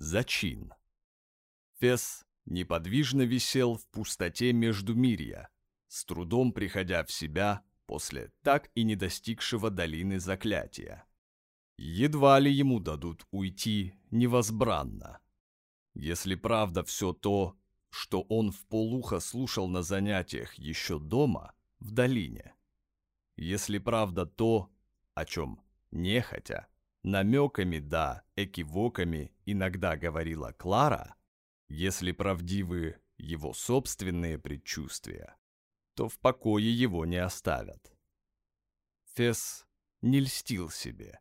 Зачин. Фес неподвижно висел в пустоте между мирья, с трудом приходя в себя после так и не достигшего долины заклятия. Едва ли ему дадут уйти невозбранно. Если правда все то, что он в полухо слушал на занятиях еще дома, в долине. Если правда то, о чем нехотя, намеками да экивоками иногда говорила Клара, если правдивы его собственные предчувствия, то в покое его не оставят. Фес не льстил себе.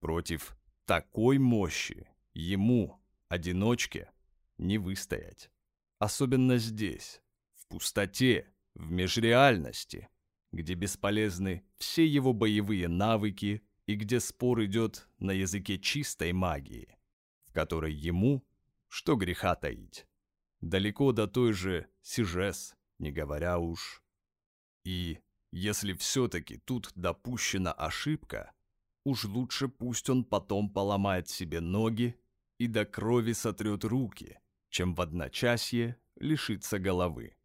Против такой мощи ему, одиночке, не выстоять. Особенно здесь, в пустоте, в межреальности, где бесполезны все его боевые навыки и где спор идет на языке чистой магии, в которой ему, что греха таить, далеко до той же Сижес, не говоря уж. И если все-таки тут допущена ошибка, уж лучше пусть он потом поломает себе ноги и до крови сотрет руки, чем в одночасье лишится головы.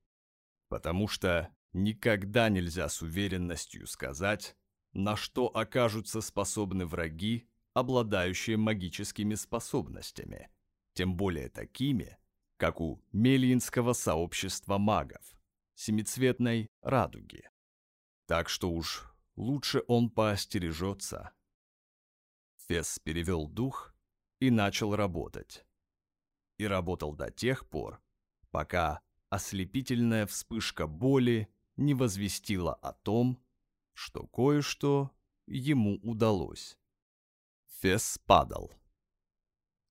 Потому что никогда нельзя с уверенностью сказать, на что окажутся способны враги, обладающие магическими способностями, тем более такими, как у Мелинского сообщества магов, семицветной радуги. Так что уж лучше он поостережется. Фес перевел дух и начал работать. И работал до тех пор, пока ослепительная вспышка боли не возвестила о том, что кое-что ему удалось. Фес падал.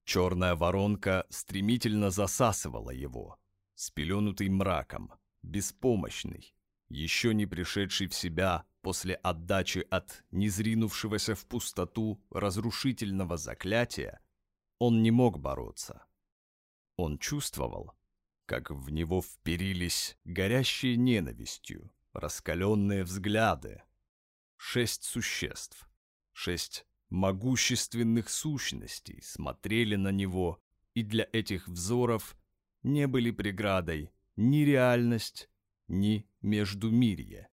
Черная воронка стремительно засасывала его, спеленутый мраком, беспомощный, еще не пришедший в себя после отдачи от незринувшегося в пустоту разрушительного заклятия, он не мог бороться. Он чувствовал, как в него вперились горящие ненавистью, раскаленные взгляды, Шесть существ, шесть могущественных сущностей смотрели на него, и для этих взоров не были преградой ни реальность, ни междумирье.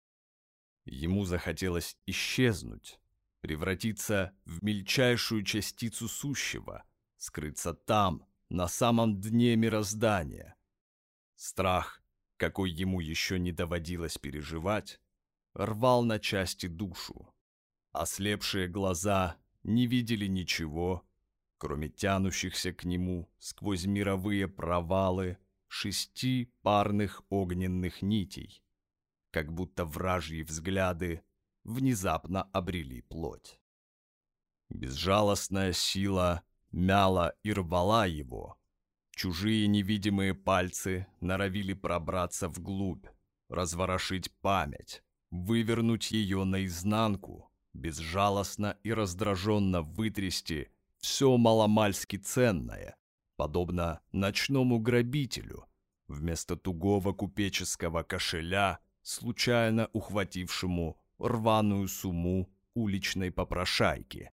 Ему захотелось исчезнуть, превратиться в мельчайшую частицу сущего, скрыться там, на самом дне мироздания. Страх, какой ему еще не доводилось переживать, рвал на части душу. Ослепшие глаза не видели ничего, кроме тянущихся к нему сквозь мировые провалы шести парных огненных нитей, как будто вражьи взгляды внезапно обрели плоть. Безжалостная сила мяла и рвала его. Чужие невидимые пальцы норовили пробраться вглубь, разворошить память, вывернуть ее наизнанку, безжалостно и раздраженно вытрясти все маломальски ценное, подобно ночному грабителю, вместо тугого купеческого кошеля, случайно ухватившему рваную сумму уличной попрошайки.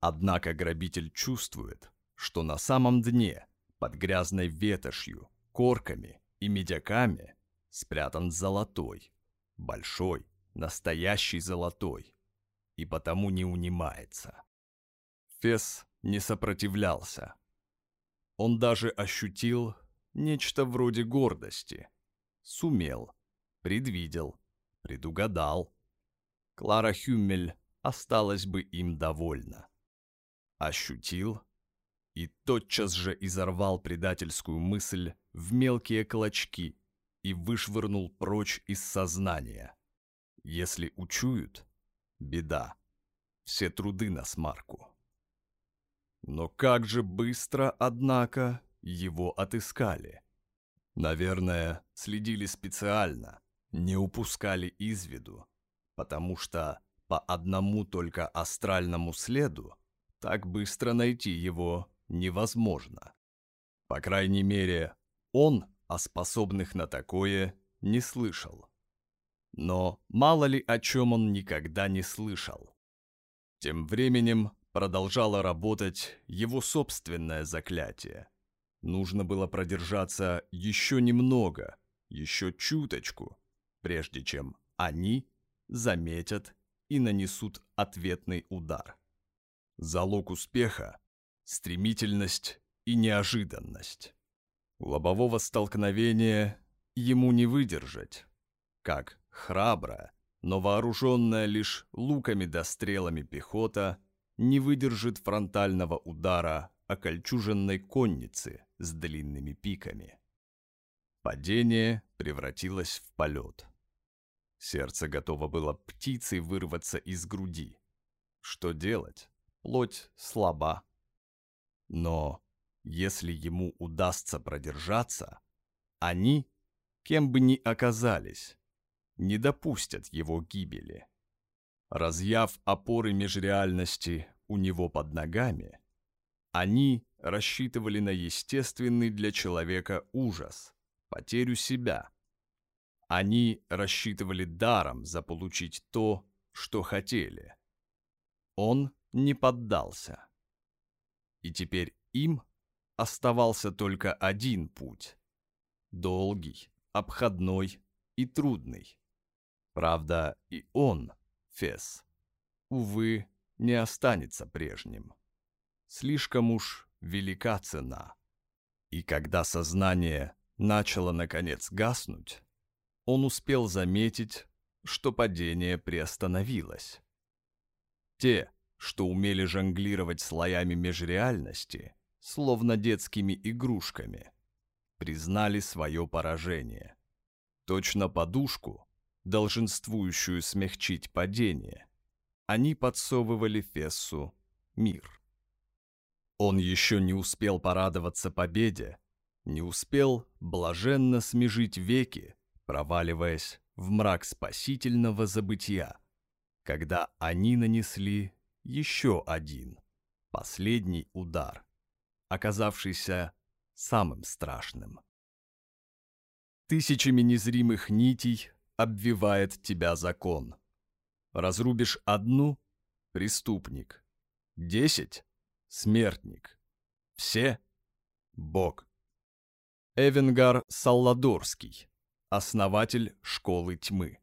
Однако грабитель чувствует, что на самом дне, под грязной ветошью, корками и медяками, спрятан золотой, большой, настоящий золотой, и потому не унимается. Фес не сопротивлялся. Он даже ощутил нечто вроде гордости. Сумел, предвидел, предугадал. Клара Хюмель осталась бы им довольна. Ощутил и тотчас же изорвал предательскую мысль в мелкие клочки и вышвырнул прочь из сознания. Если учуют, беда. Все труды на смарку. Но как же быстро, однако, его отыскали. Наверное, следили специально, не упускали из виду, потому что по одному только астральному следу так быстро найти его невозможно. По крайней мере, он а способных на такое не слышал. Но мало ли о чем он никогда не слышал. Тем временем продолжало работать его собственное заклятие. Нужно было продержаться еще немного, еще чуточку, прежде чем они заметят и нанесут ответный удар. Залог успеха – стремительность и неожиданность. Лобового столкновения ему не выдержать, как храбрая, но вооруженная лишь луками да стрелами пехота не выдержит фронтального удара окольчуженной конницы с длинными пиками. Падение превратилось в полет. Сердце готово было птицей вырваться из груди. Что делать? Плоть слаба. Но если ему удастся продержаться, они, кем бы ни оказались, не допустят его гибели. Разъяв опоры межреальности у него под ногами, они рассчитывали на естественный для человека ужас, потерю себя. Они рассчитывали даром заполучить то, что хотели. Он не поддался. И теперь им оставался только один путь. Долгий, обходной и трудный. Правда, и он, Фес, увы, не останется прежним. Слишком уж велика цена. И когда сознание начало, наконец, гаснуть, он успел заметить, что падение приостановилось. Те, что умели жонглировать слоями межреальности, словно детскими игрушками, признали свое поражение. Точно подушку, долженствующую смягчить падение, они подсовывали Фессу мир. Он еще не успел порадоваться победе, не успел блаженно смежить веки, проваливаясь в мрак спасительного забытия, когда они нанесли еще один, последний удар, оказавшийся самым страшным. Тысячами незримых нитей обвивает тебя закон. Разрубишь одну — преступник, десять — смертник, все — Бог. Эвенгар Салладорский, основатель Школы Тьмы.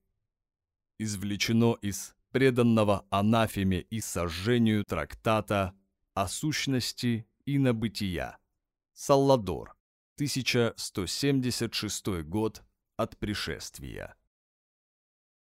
Извлечено из преданного анафеме и сожжению трактата о сущности и на бытия. Салладор, 1176 год от пришествия.